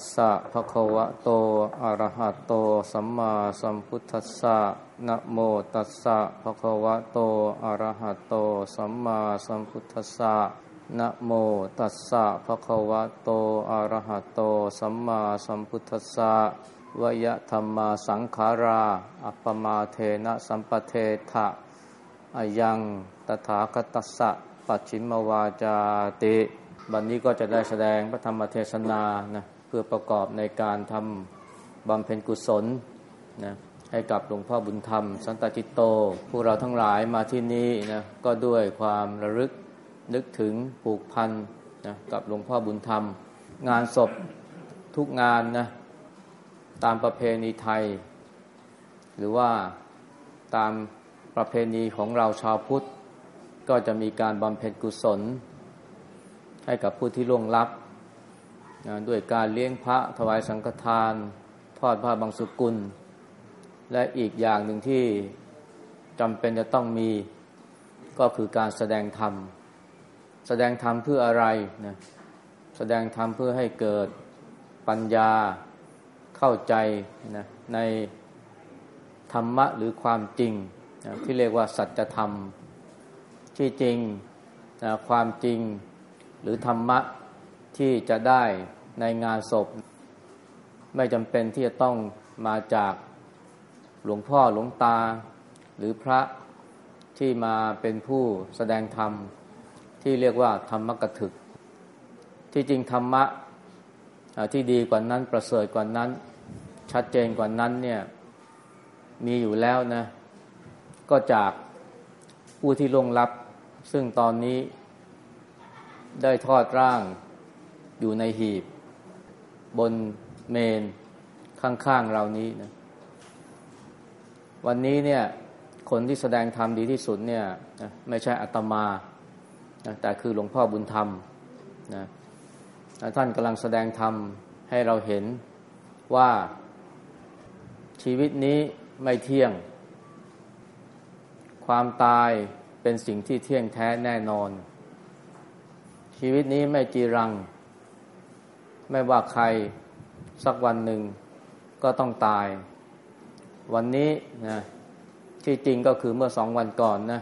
สสะภะคะวะโต อะระหะโต สัมมาสัมพุทธัสสะ นะโมตัสสะภะคะวะโต อะระหะโต สัมมาสัมพุทธัสสะ นะโมตัสสะภะคะวะโต อะระหะโต สัมมาสัมพุทธัสสะวยะธรรมาสังขารา อัปปมาเทนะสัมปเทถะอายังตถาคตัสสะปัจฉิมวาจาติ บันนี้ก็จะได้แสดงพระธรรมเทศนานะ เพื่อประกอบในการทำบำเพ็ญกุศลนะให้กับหลวงพ่อบุญธรรม สันตจิตโต พวกเราทั้งหลายมาที่นี่นะก็ด้วยความระลึกนึกถึงผูกพันนะกับหลวงพ่อบุญธรรม งานศพทุกงานนะตามประเพณีไทย หรือว่าตามประเพณีของเราชาวพุทธ ก็จะมีการบำเพ็ญกุศล ให้กับผู้ที่ล่วงลับ ด้วยการเลี้ยงพระถวายสังฆทาน ทอดผ้าบางสุกุล และอีกอย่างหนึ่งที่จำเป็นจะต้องมีก็คือการแสดงธรรม แสดงธรรมเพื่ออะไรนะแสดงธรรมเพื่อให้เกิดปัญญาเข้าใจนะในธรรมะหรือความจริงนะที่เรียกว่าสัจธรรม ที่จริงนะความจริงหรือธรรมะที่จะได้ ในงานศพ ไม่จำเป็นที่จะต้องมาจากหลวงพ่อหลวงตา หรือพระที่มาเป็นผู้แสดงธรรม ที่เรียกว่าธรรมกถึก ที่จริงธรรมะที่ดีกว่านั้นประเสริฐกว่านั้น ชัดเจนกว่านั้นเนี่ยมีอยู่แล้วนะ ก็จากผู้ที่ลงรับ ซึ่งตอนนี้ได้ทอดร่างอยู่ในหีบ บนเมนข้างๆเรานี้นะวันนี้เนี่ยคนที่แสดงธรรมดีที่สุดเนี่ยไม่ใช่อัตมาแต่คือหลวงพ่อบุญธรรมนะท่านกำลังแสดงธรรมให้เราเห็นว่าชีวิตนี้ไม่เที่ยง ความตายเป็นสิ่งที่เที่ยงแท้แน่นอน ชีวิตนี้ไม่จีรัง ไม่ว่าใครสักวันหนึ่งก็ต้องตาย วันนี้นะที่จริงก็คือเมื่อสองวันก่อนนะ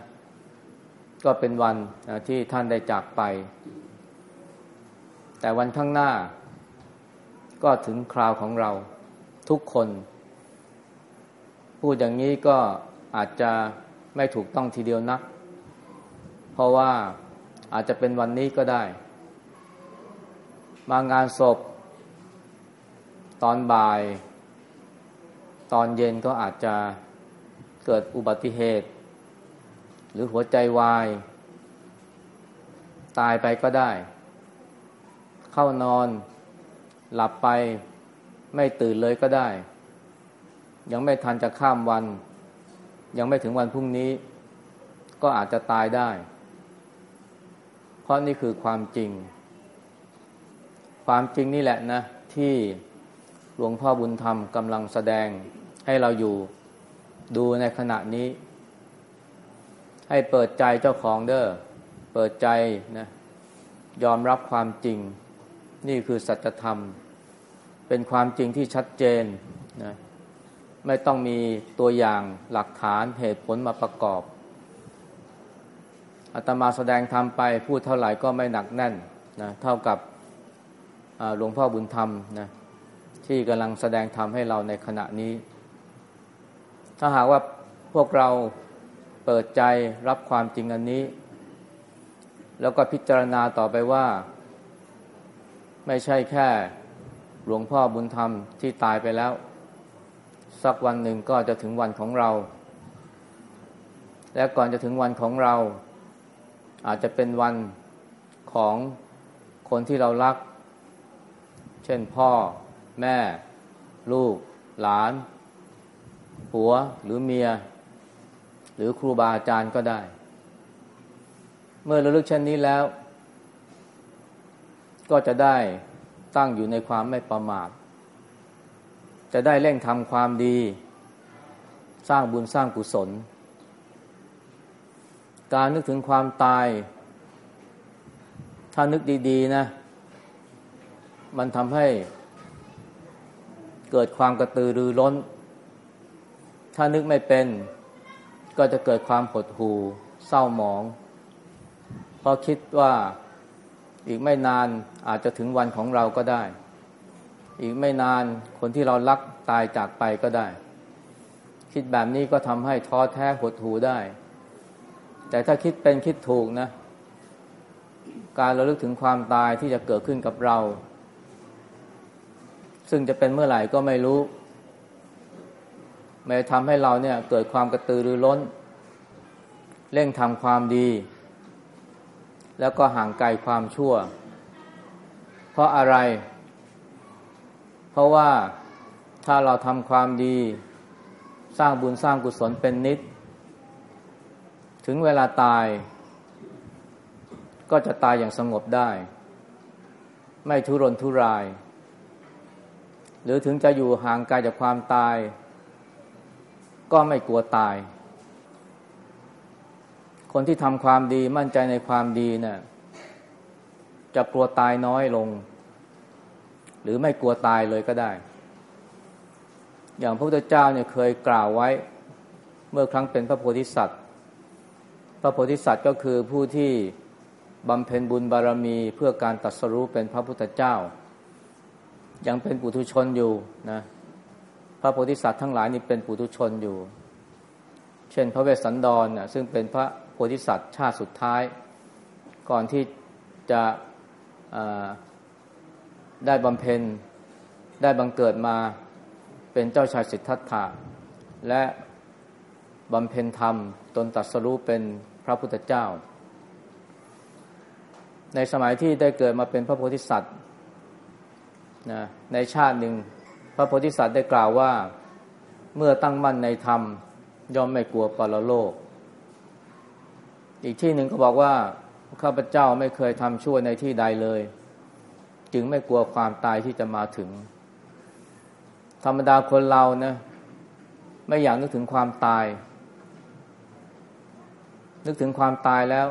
ก็เป็นวันนะที่ท่านได้จากไป แต่วันข้างหน้า ก็ถึงคราวของเราทุกคน พูดอย่างนี้ก็อาจจะไม่ถูกต้องทีเดียวนัก เพราะว่าอาจจะเป็นวันนี้ก็ได้ มางานศพ ตอนบ่าย ตอนเย็นก็อาจจะเกิดอุบัติเหตุ หรือหัวใจวาย ตายไปก็ได้ เข้านอนหลับไปไม่ตื่นเลยก็ได้ ยังไม่ทันจะข้ามวัน ยังไม่ถึงวันพรุ่งนี้ ก็อาจจะตายได้ เพราะนี่คือความจริง ความจริงนี่แหละนะ ที่หลวงพ่อบุญธรรมกำลังแสดงให้เราอยู่ดูในขณะนี้ ให้เปิดใจเจ้าของเด้อเปิดใจนะยอมรับความจริง นี่คือสัจธรรม เป็นความจริงที่ชัดเจนนะไม่ต้องมีตัวอย่างหลักฐานเหตุผลมาประกอบอาตมาแสดงธรรมไปพูดเท่าไหร่ก็ไม่หนักแน่นนะเท่ากับ หลวงพ่อบุญธรรมนะที่กำลังแสดงธรรมให้เราในขณะนี้ ถ้าหากว่าพวกเราเปิดใจรับความจริงอันนี้ แล้วก็พิจารณาต่อไปว่า ไม่ใช่แค่หลวงพ่อบุญธรรมที่ตายไปแล้ว สักวันหนึ่งก็จะถึงวันของเรา และก่อนจะถึงวันของเรา อาจจะเป็นวันของคนที่เรารัก เช่นพ่อ แม่ ลูก หลาน ผัวหรือเมีย หรือครูบาอาจารย์ก็ได้ เมื่อระลึกเช่นนี้แล้ว ก็จะได้ตั้งอยู่ในความไม่ประมาท จะได้เร่งทำความดี สร้างบุญสร้างกุศล การนึกถึงความตาย ถ้านึกดี ๆ นะ มันทำให้เกิดความกระตือรือร้น ถ้านึกไม่เป็น ก็จะเกิดความหดหู่เศร้าหมอง เพราะคิดว่าอีกไม่นานอาจจะถึงวันของเราก็ได้ อีกไม่นานคนที่เรารักตายจากไปก็ได้ คิดแบบนี้ก็ทำให้ท้อแท้หดหู่ได้ แต่ถ้าคิดเป็นคิดถูกนะ การระลึกถึงความตายที่จะเกิดขึ้นกับเรา ซึ่งจะเป็นเมื่อไหร่ก็ไม่รู้ไม่ทำให้เราเนี่ยเกิดความกระตือรือร้น เร่งทำความดี แล้วก็ห่างไกลความชั่ว เพราะอะไร เพราะว่าถ้าเราทำความดี สร้างบุญสร้างกุศลเป็นนิด ถึงเวลาตาย ก็จะตายอย่างสงบได้ ไม่ทุรนทุราย หรือถึงจะอยู่ห่างไกลจากความตาย ก็ไม่กลัวตาย คนที่ทำความดีมั่นใจในความดีเนะี่ยจะกลัวตายน้อยลง หรือไม่กลัวตายเลยก็ได้ อย่างพระพุทธเจ้าเนี่ยเคยกล่าวไว้ เมื่อครั้งเป็นพระโพธิสัตว์ พระโพธิสัตว์ก็คือผู้ที่บำเพ็ญบุญบารมีเพื่อการตัดสรู้เป็นพระพุทธเจ้า ยังเป็นปุถุชนอยู่นะพระโพธิสัตว์ทั้งหลายนี่เป็นปุถุชนอยู่ เช่นพระเวสสันดรนะซึ่งเป็นพระโพธิสัตว์ชาติสุดท้าย ก่อนที่จะได้บำเพ็ญได้บังเกิดมาเป็นเจ้าชายสิทธัตถะและบำเพ็ญธรรมตนตัดสรู้เป็นพระพุทธเจ้า ในสมัยที่ได้เกิดมาเป็นพระโพธิสัตว์ นะในชาติหนึ่ง พระโพธิสัตว์ได้กล่าวว่าเมื่อตั้งมั่นในธรรม ย่อมไม่กลัวปรโลก อีกที่หนึ่งก็บอกว่าข้าพเจ้าไม่เคยทำชั่วในที่ใดเลย จึงไม่กลัวความตายที่จะมาถึง ธรรมดาคนเรานะไม่อยากนึกถึงความตาย นึกถึงความตายแล้ว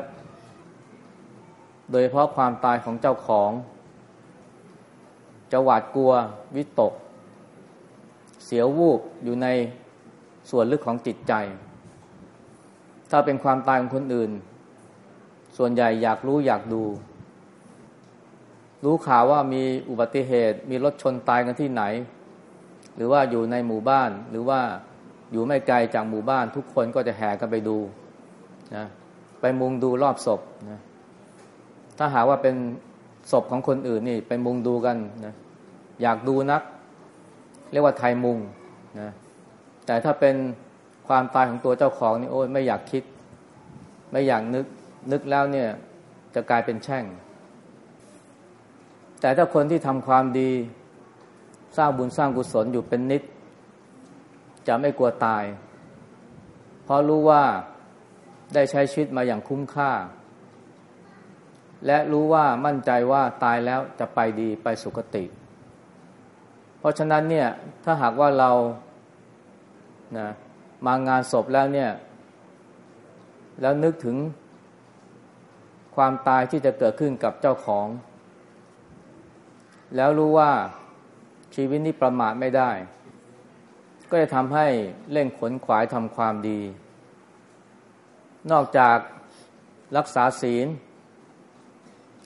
โดยเพราะความตายของเจ้าของ จะหวาดกลัววิตก เสียววูบอยู่ในส่วนลึกของจิตใจ ถ้าเป็นความตายของคนอื่น ส่วนใหญ่อยากรู้อยากดู รู้ข่าวว่ามีอุบัติเหตุ มีรถชนตายกันที่ไหน หรือว่าอยู่ในหมู่บ้าน หรือว่าอยู่ไม่ไกลจากหมู่บ้าน ทุกคนก็จะแห่กันไปดูนะไปมุงดูรอบศพนะถ้าหาว่าเป็น ศพของคนอื่นนี่ไปมุงดูกันนะอยากดูนัก เรียกว่าไทยมุงนะแต่ถ้าเป็นความตายของตัวเจ้าของนี่โอ้ยไม่อยากคิด ไม่อยากนึกนึกแล้วเนี่ยจะกลายเป็นแช่ง แต่ถ้าคนที่ทำความดีสร้างบุญสร้างกุศลอยู่เป็นนิด จะไม่กลัวตาย เพราะรู้ว่าได้ใช้ชีวิตมาอย่างคุ้มค่า และรู้ว่ามั่นใจว่าตายแล้วจะไปดีไปสุคติ เพราะฉะนั้นเนี่ยถ้าหากว่าเรานะมางานศพแล้วเนี่ย แล้วนึกถึงความตายที่จะเกิดขึ้นกับเจ้าของ แล้วรู้ว่าชีวิตนี้ประมาทไม่ได้ ก็จะทำให้เร่งขนขวายทำความดี นอกจากรักษาศีล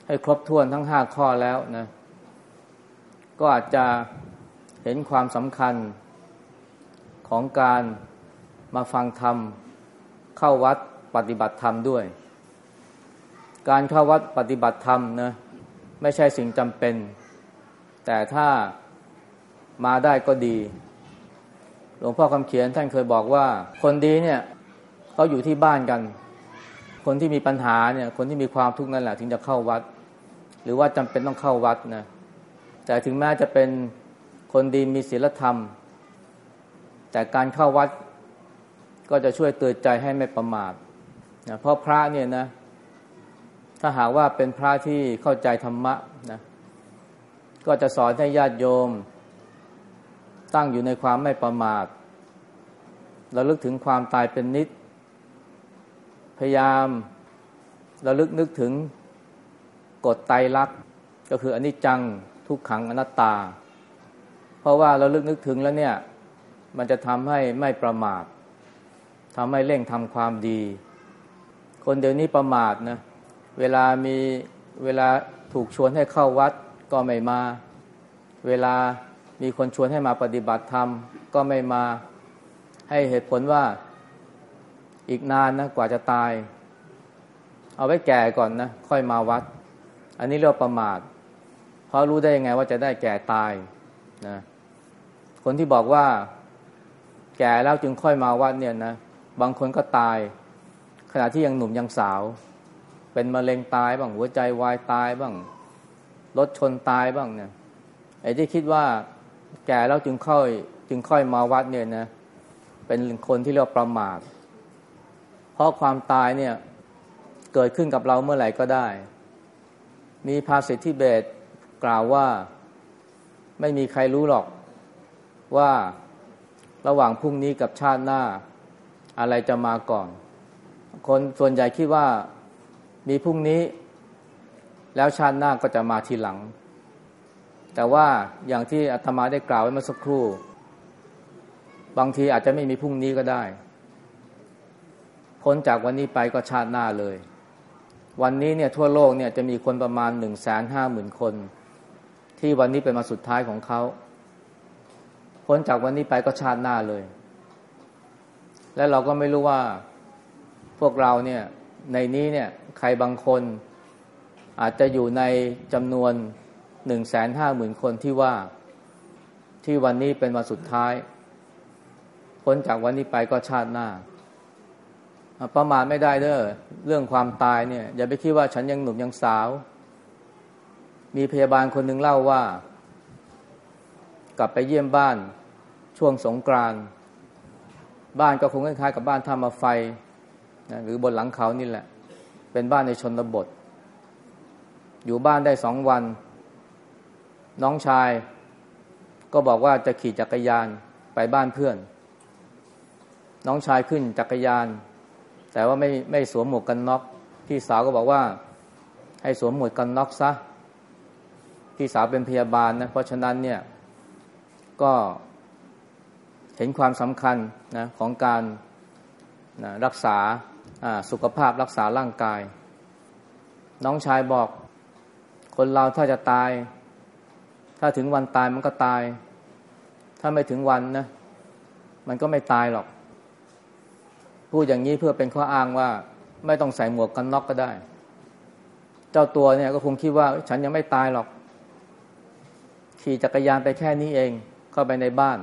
ให้ครบถ้วนทั้งห้าข้อแล้วนะ ก็อาจจะเห็นความสำคัญของการมาฟังธรรม เข้าวัดปฏิบัติธรรมด้วย การเข้าวัดปฏิบัติธรรมนะไม่ใช่สิ่งจำเป็น แต่ถ้ามาได้ก็ดี หลวงพ่อคำเขียนท่านเคยบอกว่า คนดีเนี่ยเขาอยู่ที่บ้านกัน คนที่มีปัญหาเนี่ย คนที่มีความทุกข์นั่นแหละถึงจะเข้าวัด หรือว่าจำเป็นต้องเข้าวัดนะแต่ถึงแม้จะเป็นคนดีมีศีลธรรม แต่การเข้าวัดก็จะช่วยเตือนใจให้ไม่ประมาทนะเพราะพระเนี่ยนะ ถ้าหากว่าเป็นพระที่เข้าใจธรรมะนะก็จะสอนให้ญาติโยม ตั้งอยู่ในความไม่ประมาทระลึกถึงความตายเป็นนิด พยายามระลึกนึกถึง กฎไตรลักษณ์ก็คืออนิจจังทุกขังอนัตตา เพราะว่าเราลึกนึกถึงแล้วเนี่ย มันจะทำให้ไม่ประมาททำให้เร่งทำความดี คนเดี๋ยวนี้ประมาทนะเวลามีเวลาถูกชวนให้เข้าวัดก็ไม่มา เวลามีคนชวนให้มาปฏิบัติธรรมก็ไม่มาให้เหตุผลว่าอีกนานนะกว่าจะตาย เอาไว้แก่ก่อนนะ ค่อยมาวัด อันนี้เรียกประมาทเพราะรู้ได้ยังไงว่าจะได้แก่ตายนะคนที่บอกว่า แก่แล้วจึงค่อยมาวัดเนี่ยนะบางคนก็ตาย ขณะที่ยังหนุ่มยังสาว เป็นมะเร็งตายบ้างหัวใจวายตายบ้างรถชนตายบ้างเนี่ยไอ้ที่คิดว่าแก่แล้วจึงค่อย จึงค่อยมาวัดเนี่ยนะเป็นคนที่เรียกประมาทเพราะความตายเนี่ยเกิดขึ้นกับเราเมื่อไหร่ก็ได้ มีภาษิตที่เบตกล่าวว่าไม่มีใครรู้หรอกว่าระหว่างพรุ่งนี้กับชาติหน้าอะไรจะมาก่อน คนส่วนใหญ่คิดว่ามีพรุ่งนี้แล้วชาติหน้าก็จะมาทีหลัง แต่ว่าอย่างที่อาตมาได้กล่าวไว้เมื่อสักครู่ บางทีอาจจะไม่มีพรุ่งนี้ก็ได้ พ้นจากวันนี้ไปก็ชาติหน้าเลย วันนี้เนี่ยทั่วโลกเนี่ยจะมีคนประมาณหนึ่งแสนห้าหมื่นคน ที่วันนี้เป็นมาสุดท้ายของเขาพ้นจากวันนี้ไปก็ชาติหน้าเลย และเราก็ไม่รู้ว่าพวกเราเนี่ยในนี้เนี่ยใครบางคนอาจจะอยู่ในจำนวนหนึ่งแสนห้าหมื่นคนที่ว่าที่วันนี้เป็นวันสุดท้าย พ้นจากวันนี้ไปก็ชาติหน้า ประมาทไม่ได้เด้อเรื่องความตายเนี่ย อย่าไปคิดว่าฉันยังหนุ่มยังสาว มีพยาบาลคนหนึ่งเล่าว่า กลับไปเยี่ยมบ้านช่วงสงกรานบ้านก็คงคล้ายๆกับบ้านท่ามาไฟนะหรือบนหลังเขานี่แหละ เป็นบ้านในชนบท อยู่บ้านได้สองวัน น้องชายก็บอกว่าจะขี่จักรยานไปบ้านเพื่อน น้องชายขึ้นจักรยาน แต่ว่าไม่ไม่สวมหมวกกันน็อกพี่สาวก็บอกว่า ให้สวมหมวกกันน็อกซะพี่สาวเป็นพยาบาลนะเพราะฉะนั้นเนี่ยก็เห็นความสำคัญนะของการนะรักษาสุขภาพรักษาร่างกาย น้องชายบอก คนเราถ้าจะตาย ถ้าถึงวันตายมันก็ตาย ถ้าไม่ถึงวันนะมันก็ไม่ตายหรอก พูดอย่างนี้เพื่อเป็นข้ออ้างว่า ไม่ต้องใส่หมวกกันน็อกก็ได้ เจ้าตัวเนี่ยก็คงคิดว่าฉันยังไม่ตายหรอก ขี่จักรยานไปแค่นี้เองเข้าไปในบ้าน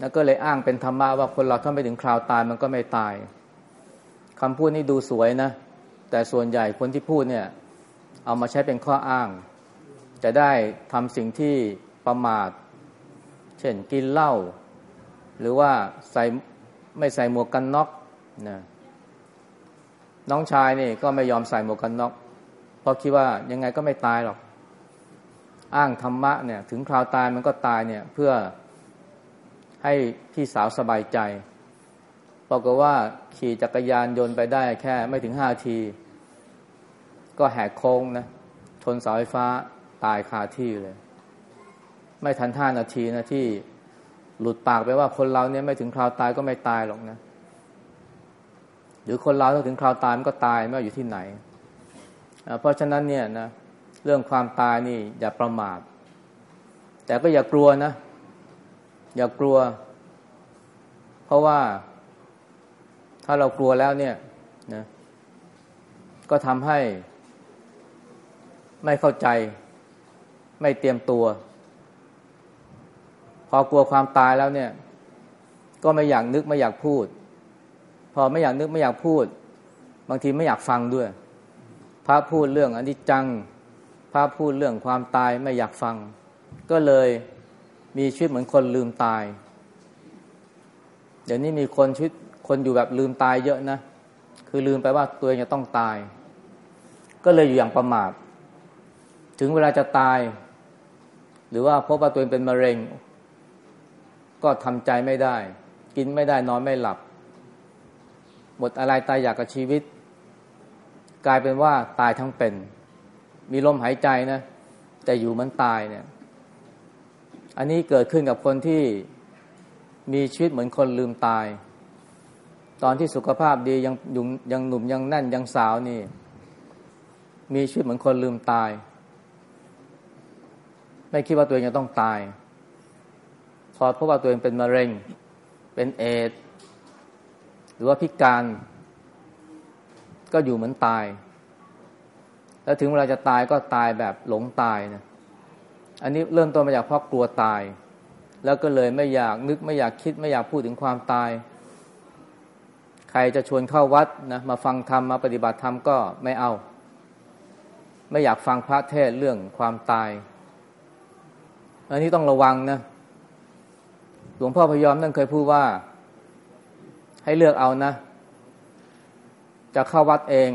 แล้วก็เลยอ้างเป็นธรรมะว่าคนเราถ้าไปถึงคราวตายมันก็ไม่ตายคำพูดนี้ดูสวยนะ แต่ส่วนใหญ่คนที่พูดเนี่ย เอามาใช้เป็นข้ออ้าง จะได้ทำสิ่งที่ประมาท เช่นกินเหล้าหรือว่าใส่ ไม่ใส่หมวกกันน็อกนะน้องชายนี่ก็ไม่ยอมใส่หมวกกันน็อกเพราะคิดว่ายังไงก็ไม่ตายหรอก อ้างธรรมะเนี่ย ถึงคราวตายมันก็ตายเนี่ย เพื่อให้พี่สาวสบายใจบอกว่าขี่จักรยานยนต์ไปได้แค่ไม่ถึงห้าที ก็แหกโค้งนะชนเสาไฟฟ้าตายคาที่เลย ไม่ทันท่านาทีนะที่ หลุดปากไปว่าคนเราเนี่ยไม่ถึงคราวตายก็ไม่ตายหรอกนะ หรือคนเราถ้าถึงคราวตายมันก็ตายไม่ว่าอยู่ที่ไหน เพราะฉะนั้นเนี่ยนะเรื่องความตายนี่อย่าประมาท แต่ก็อย่ากลัวนะ อย่ากลัว เพราะว่าถ้าเรากลัวแล้วเนี่ยนะก็ทำให้ไม่เข้าใจ ไม่เตรียมตัว พอกลัวความตายแล้วเนี่ย ก็ไม่อยากนึกไม่อยากพูด พอไม่อยากนึกไม่อยากพูด บางทีไม่อยากฟังด้วย พระพูดเรื่องอนิจจัง พระพูดเรื่องความตายไม่อยากฟัง ก็เลยมีชีวิตเหมือนคนลืมตาย เดี๋ยวนี้มีคนชีวิตคนอยู่แบบลืมตายเยอะนะ คือลืมไปว่าตัวเองจะต้องตาย ก็เลยอยู่อย่างประมาท ถึงเวลาจะตาย หรือว่าพบว่าตัวเองเป็นมะเร็ง ก็ทำใจไม่ได้ กินไม่ได้นอนไม่หลับ หมดอะไรตายอยากกับชีวิต กลายเป็นว่าตายทั้งเป็น มีลมหายใจนะ แต่อยู่มันตายเนี่ย อันนี้เกิดขึ้นกับคนที่มีชีวิตเหมือนคนลืมตาย ตอนที่สุขภาพดียังยังยังหนุ่มยังแน่นยังสาวนี่ มีชีวิตเหมือนคนลืมตาย ไม่คิดว่าตัวเองจะต้องตาย พอพบว่าตัวเองเป็นมะเร็ง เป็นเอดหรือว่าพิการ ก็อยู่เหมือนตาย แล้วถึงเวลาจะตายก็ตายแบบหลงตายนะอันนี้เริ่มต้นมาจากเพราะกลัวตาย แล้วก็เลยไม่อยากนึกไม่อยากคิดไม่อยากพูดถึงความตาย ใครจะชวนเข้าวัดนะมาฟังธรรมมาปฏิบัติธรรมก็ไม่เอา ไม่อยากฟังพระเทศเรื่องความตาย อันนี้ต้องระวังนะ หลวงพ่อพยอมนั่นเคยพูดว่า ให้เลือกเอานะ จะเข้าวัดเอง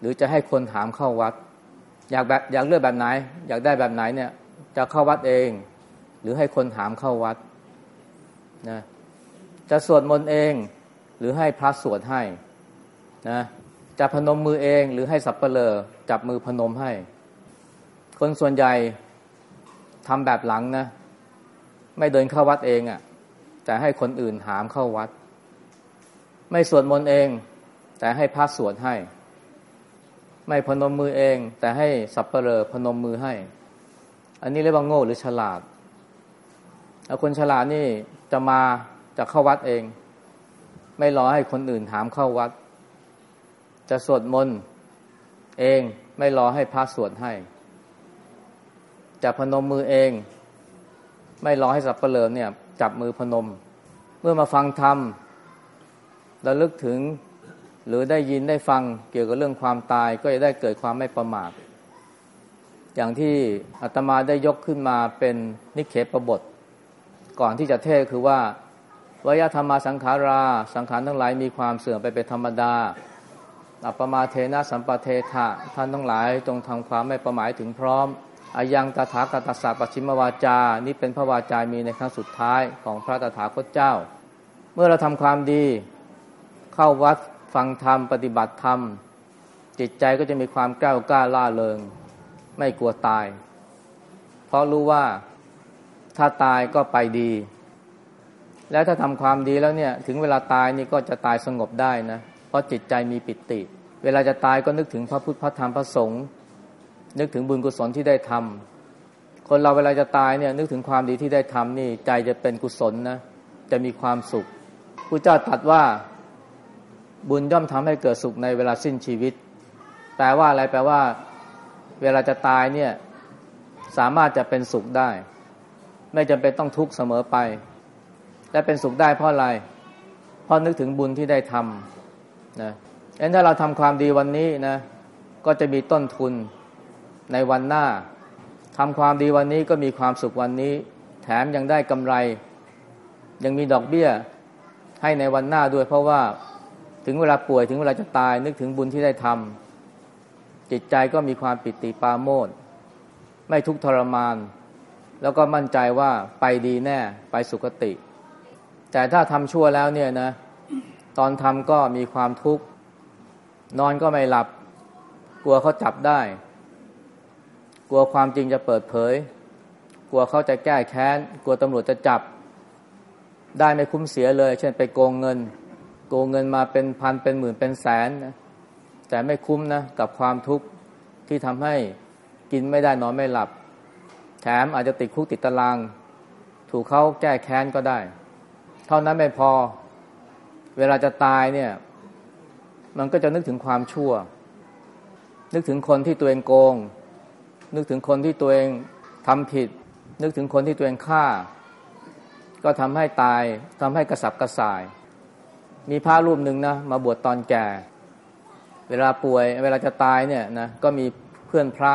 หรือจะให้คนถามเข้าวัด อยากแบบอยากเลือกแบบไหน อยากได้แบบไหนเนี่ย จะเข้าวัดเอง หรือให้คนถามเข้าวัดนะจะสวดมนต์เอง หรือให้พระสวดให้นะจะพนมมือเองหรือให้สับเปลอจับมือพนมให้ คนส่วนใหญ่ทำแบบหลังนะ ไม่เดินเข้าวัดเองอะ่ะ แต่ให้คนอื่นถามเข้าวัด ไม่สวดมนต์เอง แต่ให้พระสวดให้ ไม่พนมมือเอง แต่ให้สับเปลอพนมมือให้ อันนี้เรียกว่าโง่หรือฉลาดคนฉลาดนี่จะมาจะเข้าวัดเอง ไม่รอให้คนอื่นถามเข้าวัด จะสวดมนต์เองไม่รอให้พระสวดให้ จะพนมมือเอง ไม่รอให้สับเปลือเนี่ย จับมือพนม เมื่อมาฟังธรรมระลึกถึงหรือได้ยินได้ฟังเกี่ยวกับเรื่องความตายก็จะได้เกิดความไม่ประมาท อย่างที่อาตมาได้ยกขึ้นมาเป็นนิเคปบท ก่อนที่จะเทศคือว่าวยธรรมาสังขารา สังขารทั้งหลายมีความเสื่อมไปเป็นธรรมดาอัปมาเทนะสัมปเทถะท่านทั้งหลายจงทำความไม่ประมายถึงพร้อม อายังตถาคตสัปชิมวาจา นี่เป็นพระวาจามีในครั้งสุดท้ายของพระตถาคตเจ้า เมื่อเราทำความดีเข้าวัดฟังธรรมปฏิบัติธรรม จิตใจก็จะมีความกล้ากล้าล่าเริง ไม่กลัวตาย เพราะรู้ว่าถ้าตายก็ไปดี แล้วถ้าทำความดีแล้วเนี่ยถึงเวลาตายนี่ก็จะตายสงบได้นะ เพราะจิตใจมีปิติ เวลาจะตายก็นึกถึงพระพุทธพระธรรมพระสงฆ์ นึกถึงบุญกุศลที่ได้ทำคนเราเวลาจะตายเนี่ยนึกถึงความดีที่ได้ทำนี่ใจจะเป็นกุศลนะจะมีความสุขพระเจ้าตรัสว่าบุญย่อมทำให้เกิดสุขในเวลาสิ้นชีวิต แปลว่าอะไรแปลว่า เวลาจะตายเนี่ยสามารถจะเป็นสุขได้ ไม่จำเป็นต้องทุกข์เสมอไป และเป็นสุขได้เพราะอะไรเพราะนึกถึงบุญที่ได้ทำนะงั้นถ้าเราทำความดีวันนี้นะก็จะมีต้นทุน ในวันหน้าทำความดีวันนี้ก็มีความสุขวันนี้ แถมยังได้กำไร ยังมีดอกเบี้ยให้ในวันหน้าด้วย เพราะว่าถึงเวลาป่วยถึงเวลาจะตาย นึกถึงบุญที่ได้ทำจิตใจก็มีความปิติปาโมดไม่ทุกทรมาน แล้วก็มั่นใจว่าไปดีแน่ไปสุคติ แต่ถ้าทำชั่วแล้วเนี่ยนะ ตอนทำก็มีความทุกข์นอนก็ไม่หลับ กลัวเขาจับได้ กลัวความจริงจะเปิดเผย กลัวเขาจะแก้แค้น กลัวตำรวจจะจับ ได้ไม่คุ้มเสียเลย เช่นไปโกงเงิน โกงเงินมาเป็นพันเป็นหมื่นเป็นแสนนะแต่ไม่คุ้มนะกับความทุกข์ที่ทำให้กินไม่ได้นอนไม่หลับ แถมอาจจะติดคุกติดตาราง ถูกเขาแก้แค้นก็ได้ เท่านั้นไม่พอ เวลาจะตายเนี่ย มันก็จะนึกถึงความชั่ว นึกถึงคนที่ตัวเองโกง นึกถึงคนที่ตัวเองทำผิด นึกถึงคนที่ตัวเองฆ่า ก็ทำให้ตายทำให้กระสับกระส่าย มีพระรูปหนึ่งนะมาบวชตอนแก่ เวลาป่วย เวลาจะตายเนี่ยนะก็มีเพื่อนพระ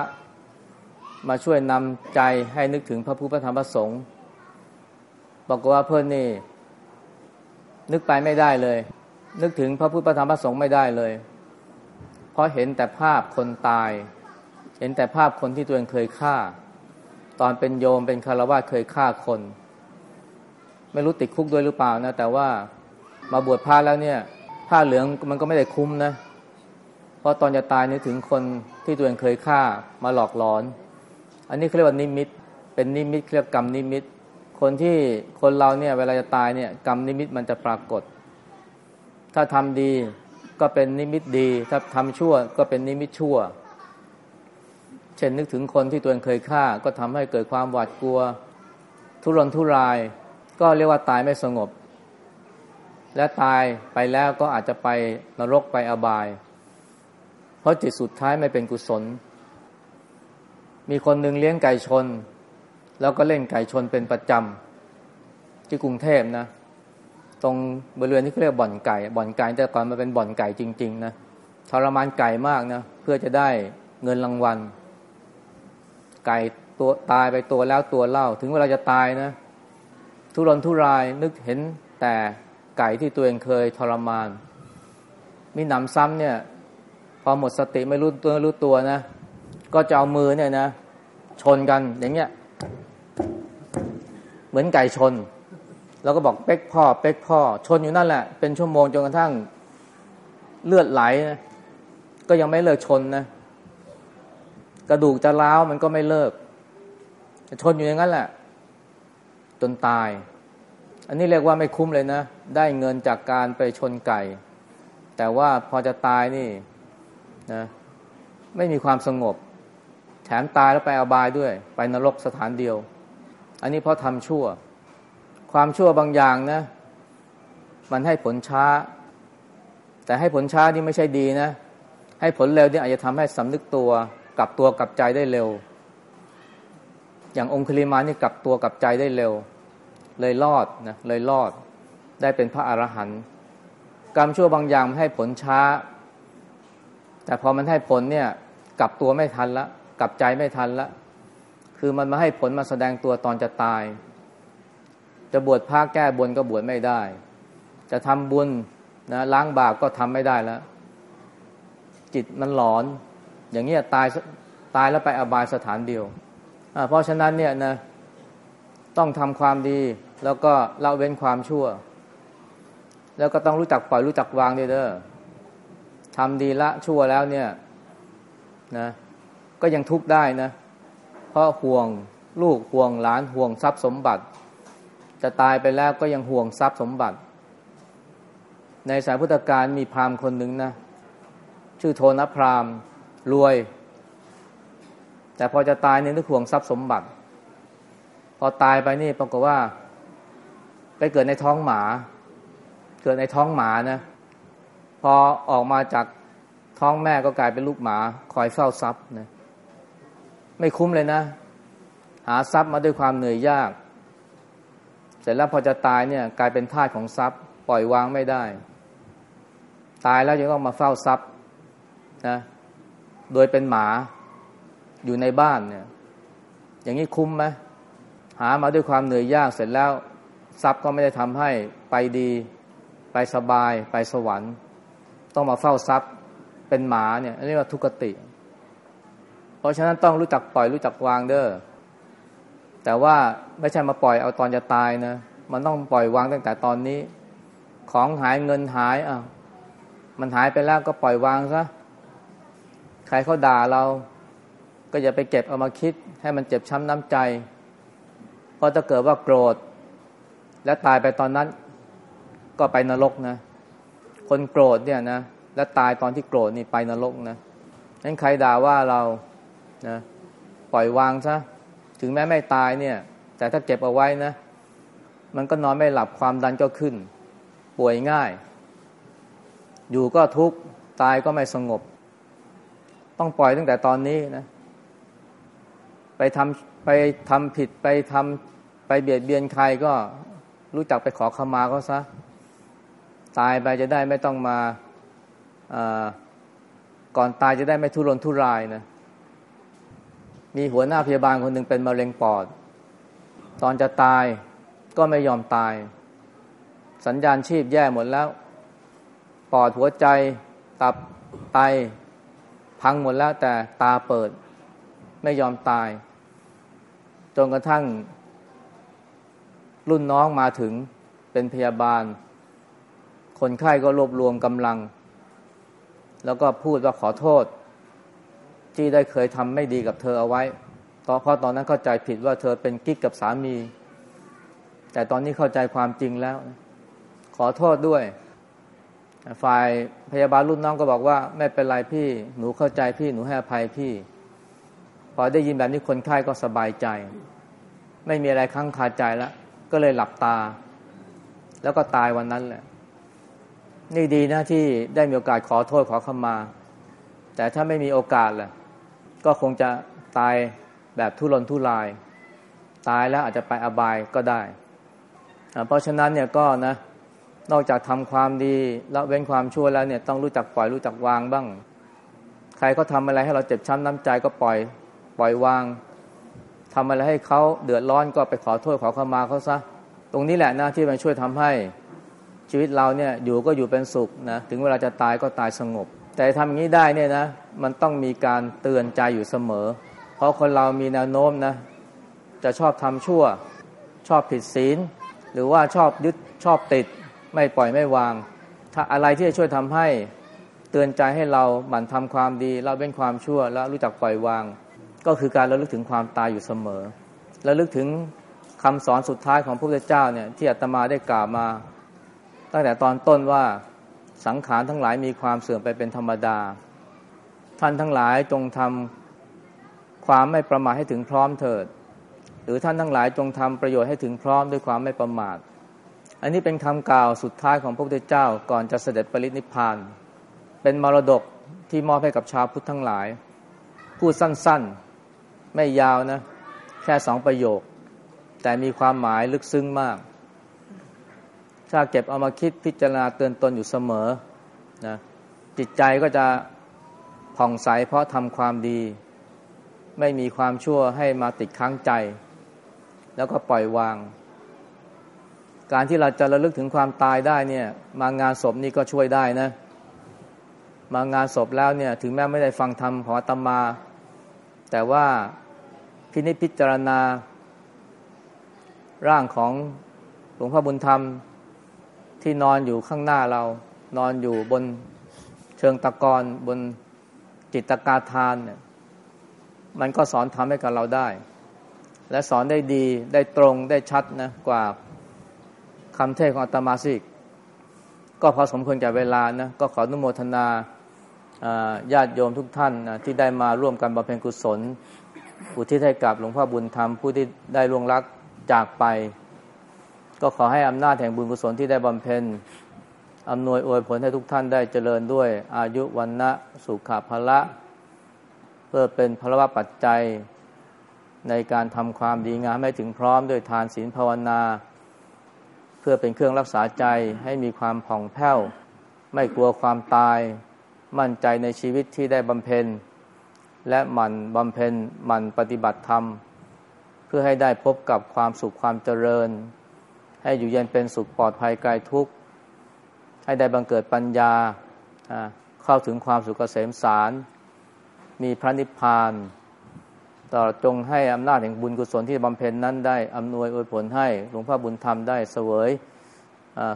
มาช่วยนำใจให้นึกถึงพระพุทธธรรมพระสงฆ์บอกว่าเพื่อนนี่ นึกไปไม่ได้เลย นึกถึงพระพุทธธรรมพระสงฆ์ไม่ได้เลย เพราะเห็นแต่ภาพคนตาย เห็นแต่ภาพคนที่ตัวเองเคยฆ่า ตอนเป็นโยมเป็นคารวะเคยฆ่าคน ไม่รู้ติดคุกด้วยหรือเปล่านะ แต่ว่ามาบวชพระแล้วเนี่ย ผ้าเหลืองมันก็ไม่ได้คุ้มนะ เพราะตอนจะตายนึกถึงคนที่ตัวเองเคยฆ่ามาหลอกหลอน อันนี้เขาเรียกว่านิมิต เป็นนิมิตเรียกกรรมนิมิต คนที่คนเราเนี่ย เวลาจะตายเนี่ย กรรมนิมิตมันจะปรากฏ ถ้าทำดีก็เป็นนิมิตดี ถ้าทำชั่วก็เป็นนิมิตชั่ว ช่นนึกถึงคนที่ตัวเองเคยฆ่า ก็ทำให้เกิดความหวาดกลัว ทุรนทุราย ก็เรียกว่าตายไม่สงบ และตายไปแล้วก็อาจจะไปนรกไปอบาย เพราะจิตสุดท้ายไม่เป็นกุศล มีคนหนึ่งเลี้ยงไก่ชน แล้วก็เล่นไก่ชนเป็นประจำที่กรุงเทพนะ ตรงบริเวณที่เขาเรียกบ่อนไก่ บ่อนไก่แต่ก่อนมันเป็นบ่อนไก่จริง ๆ นะทรมานไก่มากนะเพื่อจะได้เงินรางวัล ไก่ตัวตายไปตัวแล้วตัวเล่า ถึงเวลาจะตายนะ ทุรนทุรายนึกเห็นแต่ไก่ที่ตัวเองเคยทรมาน มีหนำซ้ำเนี่ย พอหมดสติไม่รู้ตัวรู้ตัวนะ ก็จะเอามือเนี่ยนะ ชนกันอย่างเงี้ย เหมือนไก่ชน แล้วก็บอกเป๊กพ่อ เป๊กพ่อ ชนอยู่นั่นแหละ เป็นชั่วโมงจนกระทั่งเลือดไหลนะก็ยังไม่เลิกชนนะ กระดูกจะร้าวมันก็ไม่เลิกชนอยู่อย่างนั้นแหละ จนตาย อันนี้เรียกว่าไม่คุ้มเลยนะ ได้เงินจากการไปชนไก่ แต่ว่าพอจะตายนี่นะไม่มีความสงบ แถมตายแล้วไปอบายด้วย ไปนรกสถานเดียว อันนี้เพราะทำชั่ว ความชั่วบางอย่างนะ มันให้ผลช้า แต่ให้ผลช้านี่ไม่ใช่ดีนะ ให้ผลเร็วนี่อาจจะทำให้สำนึกตัว กลับตัวกลับใจได้เร็ว อย่างองคุลิมานี่กลับตัวกลับใจได้เร็ว เลยรอดนะเลยรอด ได้เป็นพระอรหันต์กรรมชั่วบางอย่างให้ผลช้า แต่พอมันให้ผลเนี่ย กลับตัวไม่ทันละ กลับใจไม่ทันละ คือมันมาให้ผลมาแสดงตัวตอนจะตาย จะบวชพระแก้บนก็บวชไม่ได้ จะทำบุญนะล้างบาปก็ทำไม่ได้แล้ว จิตมันหลอน อย่างเงี้ยตายตายแล้วไปอบายสถานเดียว เพราะฉะนั้นเนี่ยนะต้องทำความดี แล้วก็ละเว้นความชั่ว แล้วก็ต้องรู้จักปล่อยรู้จักวางเด้อทำดีละชั่วแล้วเนี่ยนะก็ยังทุกข์ได้นะ เพราะห่วงลูกห่วงหลานห่วงทรัพย์สมบัติ จะตายไปแล้วก็ยังห่วงทรัพย์สมบัติ ในสายพุทธการมีพราหมณ์คนหนึ่งนะ ชื่อโทนพราหมณ์ รวย แต่พอจะตายเนี่ยนึกห่วงทรัพย์สมบัติ พอตายไปนี่ปรากฏว่า ไปเกิดในท้องหมา เกิดในท้องหมานะ พอออกมาจากท้องแม่ก็กลายเป็นลูกหมาคอยเฝ้าทรัพย์นะไม่คุ้มเลยนะ หาทรัพย์มาด้วยความเหนื่อยยาก เสร็จแล้วพอจะตายเนี่ย กลายเป็นทาสของทรัพย์ ปล่อยวางไม่ได้ ตายแล้วยังต้องมาเฝ้าทรัพย์นะ โดยเป็นหมาอยู่ในบ้านเนี่ย อย่างนี้คุ้มไหมหามาด้วยความเหนื่อยยากเสร็จแล้ว ทรัพย์ก็ไม่ได้ทำให้ไปดีไปสบายไปสวรรค์ ต้องมาเฝ้าทรัพย์เป็นหมาเนี่ยเรียกว่าทุกติ เพราะฉะนั้นต้องรู้จักปล่อยรู้จักวางเด้อแต่ว่าไม่ใช่มาปล่อยเอาตอนจะตายนะมันต้องปล่อยวางตั้งแต่ตอนนี้ ของหายเงินหายอะมันหายไปแล้วก็ปล่อยวางซะ ครเขาด่าเราก็อย่าไปเก็บเอามาคิด ให้มันเจ็บช้ำน้ำใจ เพราะถ้าเกิดว่าโกรธ และตายไปตอนนั้น ก็ไปนรกนะ คนโกรธเนี่ยนะ และตายตอนที่โกรธนี่ไปนรกนะนั้นใครด่าว่าเรานะปล่อยวางซะถึงแม้ไม่ตายเนี่ย แต่ถ้าเก็บเอาไว้นะ มันก็นอนไม่หลับความดันก็ขึ้น ป่วยง่าย อยู่ก็ทุกข์ตายก็ไม่สงบ ต้องปล่อยตั้งแต่ตอนนี้นะ ไปทำไปทำผิดไปทำไปเบียดเบียนใครก็รู้จักไปขอขมาเขาซะ ตายไปจะได้ไม่ต้องมาก่อนตายจะได้ไม่ทุรนทุรายนะ มีหัวหน้าพยาบาลคนหนึ่งเป็นมะเร็งปอด ตอนจะตายก็ไม่ยอมตาย สัญญาณชีพแย่หมดแล้ว ปอดหัวใจ ตับไต พังหมดแล้วแต่ตาเปิด ไม่ยอมตาย จนกระทั่ง รุ่นน้องมาถึงเป็นพยาบาล คนไข้ก็รวบรวมกำลัง แล้วก็พูดว่าขอโทษ ที่ได้เคยทำไม่ดีกับเธอเอาไว้เพราะตอนนั้นเข้าใจผิดว่าเธอเป็นกิ๊กกับสามี แต่ตอนนี้เข้าใจความจริงแล้ว ขอโทษด้วย ฝ่ายพยาบาลรุ่นน้องก็บอกว่า ไม่เป็นไรพี่หนูเข้าใจพี่หนูให้อภัยพี่ พอได้ยินแบบนี้คนไข้ก็สบายใจ ไม่มีอะไรค้างคาใจแล้วก็เลยหลับตา แล้วก็ตายวันนั้นแหละ นี่ดีนะที่ได้มีโอกาสขอโทษขอขมา แต่ถ้าไม่มีโอกาสล่ะ ก็คงจะตายแบบทุรนทุราย ตายแล้วอาจจะไปอบายก็ได้ เพราะฉะนั้นเนี่ยก็นะ นอกจากทำความดีละเว้นความชั่วแล้วเนี่ยต้องรู้จักปล่อยรู้จักวางบ้าง ใครเขาทาอะไรให้เราเจ็บช้ำน้ำใจก็ปล่อยปล่อยวางทำอะไรให้เขาเดือดร้อนก็ไปขอโทษขอเข้ามาเขาซะ ตรงนี้แหละนะที่มันช่วยทำให้ชีวิตเราเนี่ยอยู่ก็อยู่เป็นสุขนะถึงเวลาจะตายก็ตายสงบ แต่ทำอย่างนี้ได้เนี่ยนะมันต้องมีการเตือนใจอยู่เสมอ เพราะคนเรามีแนวโน้มนะจะชอบทำชั่ว ชอบผิดศีล หรือว่าชอบยึดชอบติด ไม่ปล่อยไม่วาง ถ้าอะไรที่จะช่วยทำให้เตือนใจให้เราหมั่นทำความดี เราเป็นความชั่วแล้วรู้จักปล่อยวาง ก็คือการระลึกถึงความตายอยู่เสมอระลึกถึงคำสอนสุดท้ายของพระพุทธเจ้าเนี่ยที่อาตมาได้กล่าวมา ตั้งแต่ตอนต้นว่าสังขารทั้งหลายมีความเสื่อมไปเป็นธรรมดา ท่านทั้งหลายจงทำความไม่ประมาทให้ถึงพร้อมเถิด หรือท่านทั้งหลายจงทำประโยชน์ให้ถึงพร้อมด้วยความไม่ประมาท อันนี้เป็นคำกล่าวสุดท้ายของพระพุทธเจ้าก่อนจะเสด็จปรินิพพาน เป็นมรดกที่มอบให้กับชาวพุทธทั้งหลาย พูดสั้นๆ ไม่ยาวนะ แค่สองประโยค แต่มีความหมายลึกซึ้งมาก ถ้าเก็บเอามาคิดพิจารณาเตือนตนอยู่เสมอนะจิตใจก็จะผ่องใสเพราะทำความดี ไม่มีความชั่วให้มาติดค้างใจ แล้วก็ปล่อยวาง การที่เราจะระลึกถึงความตายได้เนี่ย มางานศพนี่ก็ช่วยได้นะ มางานศพแล้วเนี่ย ถึงแม้ไม่ได้ฟังธรรมของอาตมา แต่ว่าพินิจพิจารณา ร่างของหลวงพ่อบุญธรรมที่นอนอยู่ข้างหน้าเรา นอนอยู่บนเชิงตะกอนบนจิตตกาทานเนี่ย มันก็สอนทำให้กับเราได้ และสอนได้ดีได้ตรงได้ชัดนะกว่า คำเทศของอาตมาสิกก็พอสมควรแก่เวลานะก็ขออนุโมทนาญาติโยมทุกท่านนะที่ได้มาร่วมกันบำเพ็ญกุศลอุทิศให้กับหลวงพ่อบุญธรรมผู้ที่ได้ล่วงลักจากไป ก็ขอให้อำนาจแห่งบุญกุศลที่ได้บำเพ็ญอำนวยอวยผลให้ทุกท่านได้เจริญด้วย อายุวันนะสุขภละ เพื่อเป็นพลวะปัจจัยในการทำความดีงามให้ถึงพร้อมด้วยทานศีลภาวนา เพื่อเป็นเครื่องรักษาใจให้มีความผ่องแผ้ว ไม่กลัวความตาย มั่นใจในชีวิตที่ได้บำเพ็ญ และหมั่นบำเพ็ญหมั่นปฏิบัติธรรม เพื่อให้ได้พบกับความสุขความเจริญ ให้อยู่เย็นเป็นสุขปลอดภัยไกลทุกข์ ให้ได้บังเกิดปัญญาเข้าถึงความสุขเกษมสาร มีพระนิพพาน ตลอดจงให้อำนาจแห่งบุญกุศลที่บำเพ็ญนั้นได้อำนวยอวยผลให้หลวงพ่อบุญธรรมได้เสวย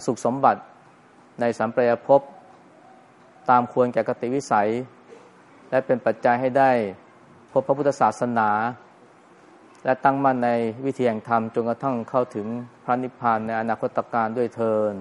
สุขสมบัติในสัมปรายภพตามควรแก่กติวิสัย และเป็นปัจจัยให้ได้พบพระพุทธศาสนา และตั้งมั่นในวิธีแห่งธรรมจนกระทั่งเข้าถึงพระนิพพานในอนาคตการด้วยเทิน